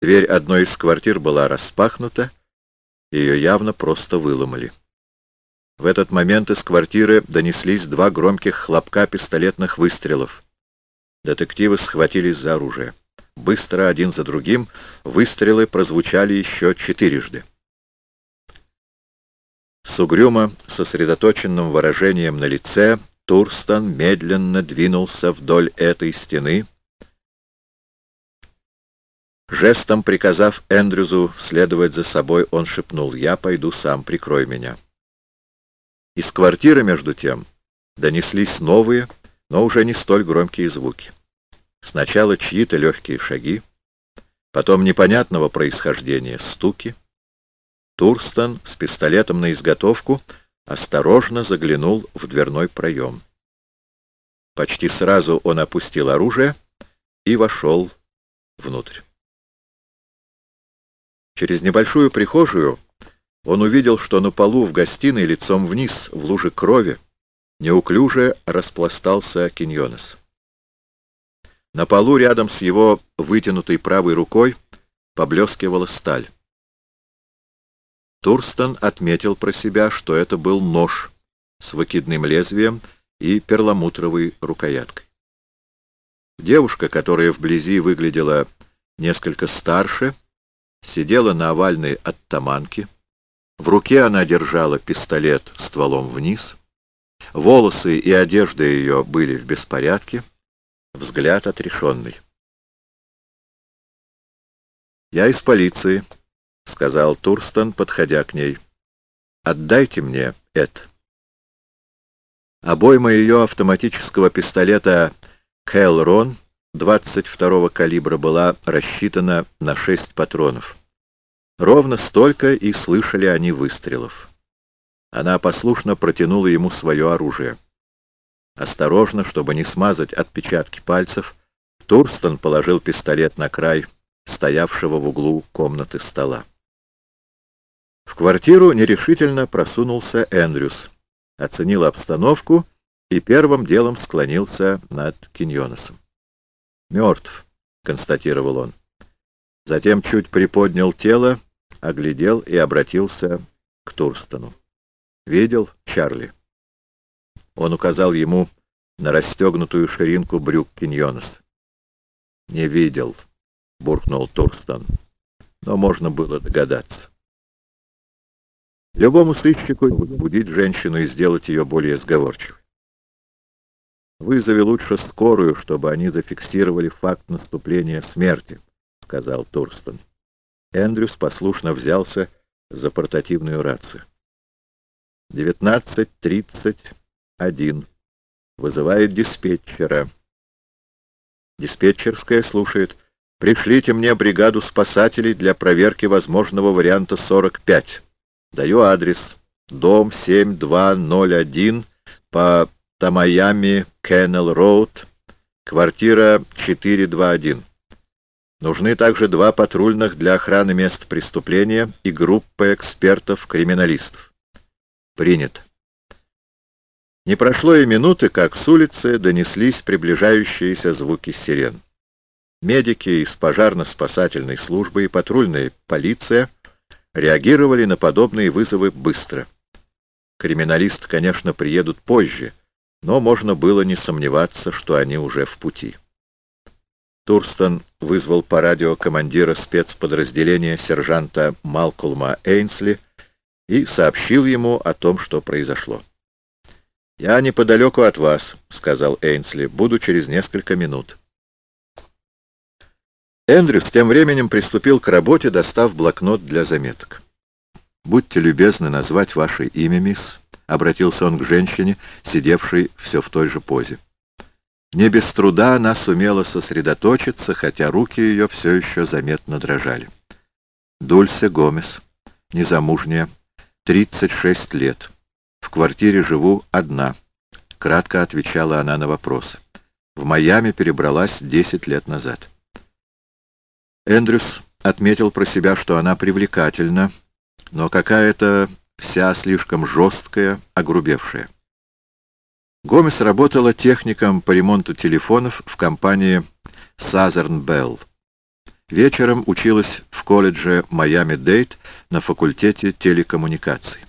Дверь одной из квартир была распахнута, ее явно просто выломали. В этот момент из квартиры донеслись два громких хлопка пистолетных выстрелов. Детективы схватились за оружие. Быстро, один за другим, выстрелы прозвучали еще четырежды. С угрюмо сосредоточенным выражением на лице Турстон медленно двинулся вдоль этой стены, Жестом приказав Эндрюзу следовать за собой, он шепнул «Я пойду сам, прикрой меня». Из квартиры, между тем, донеслись новые, но уже не столь громкие звуки. Сначала чьи-то легкие шаги, потом непонятного происхождения стуки. Турстон с пистолетом на изготовку осторожно заглянул в дверной проем. Почти сразу он опустил оружие и вошел внутрь. Через небольшую прихожую он увидел, что на полу в гостиной лицом вниз, в луже крови, неуклюже распластался Киньонес. На полу рядом с его вытянутой правой рукой поблескивала сталь. Турстон отметил про себя, что это был нож с выкидным лезвием и перламутровой рукояткой. Девушка, которая вблизи выглядела несколько старше, сидела на овальной оттаманке. В руке она держала пистолет стволом вниз. Волосы и одежда ее были в беспорядке. Взгляд отрешенный. «Я из полиции», — сказал Турстон, подходя к ней. «Отдайте мне это». Обойма ее автоматического пистолета «Кэл Рон» 22-го калибра была рассчитана на 6 патронов. Ровно столько и слышали они выстрелов. Она послушно протянула ему свое оружие. Осторожно, чтобы не смазать отпечатки пальцев, Турстон положил пистолет на край стоявшего в углу комнаты стола. В квартиру нерешительно просунулся Эндрюс, оценил обстановку и первым делом склонился над Киньоносом. «Мертв», — констатировал он. Затем чуть приподнял тело, оглядел и обратился к Турстону. «Видел, Чарли?» Он указал ему на расстегнутую ширинку брюк Киньонес. «Не видел», — буркнул Турстон, — «но можно было догадаться». Любому сыщику возбудить женщину и сделать ее более сговорчивой. «Вызови лучше скорую, чтобы они зафиксировали факт наступления смерти», — сказал Турстон. Эндрюс послушно взялся за портативную рацию. «Девятнадцать тридцать один. Вызывает диспетчера». Диспетчерская слушает. «Пришлите мне бригаду спасателей для проверки возможного варианта 45. Даю адрес. Дом 7201 по Тамаями Кеннел Роуд, квартира 421. Нужны также два патрульных для охраны мест преступления и группа экспертов-криминалистов. Принято. Не прошло и минуты, как с улицы донеслись приближающиеся звуки сирен. Медики из пожарно-спасательной службы и патрульная полиция реагировали на подобные вызовы быстро. Криминалисты, конечно, приедут позже, но можно было не сомневаться, что они уже в пути. Турстон вызвал по радио командира спецподразделения сержанта Малкулма Эйнсли и сообщил ему о том, что произошло. «Я неподалеку от вас», — сказал Эйнсли, — «буду через несколько минут». Эндрюс тем временем приступил к работе, достав блокнот для заметок. «Будьте любезны назвать ваше имя, мисс», — обратился он к женщине, сидевшей все в той же позе. Не без труда она сумела сосредоточиться, хотя руки ее все еще заметно дрожали. Дульсе Гомес, незамужняя, 36 лет. В квартире живу одна. Кратко отвечала она на вопрос. В Майами перебралась 10 лет назад. Эндрюс отметил про себя, что она привлекательна, но какая-то вся слишком жесткая, огрубевшая. Гомес работала техником по ремонту телефонов в компании Southern Bell. Вечером училась в колледже Майами-Дейт на факультете телекоммуникаций.